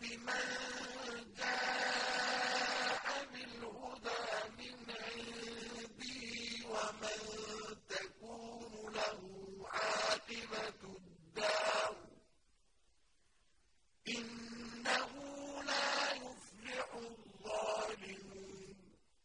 بمن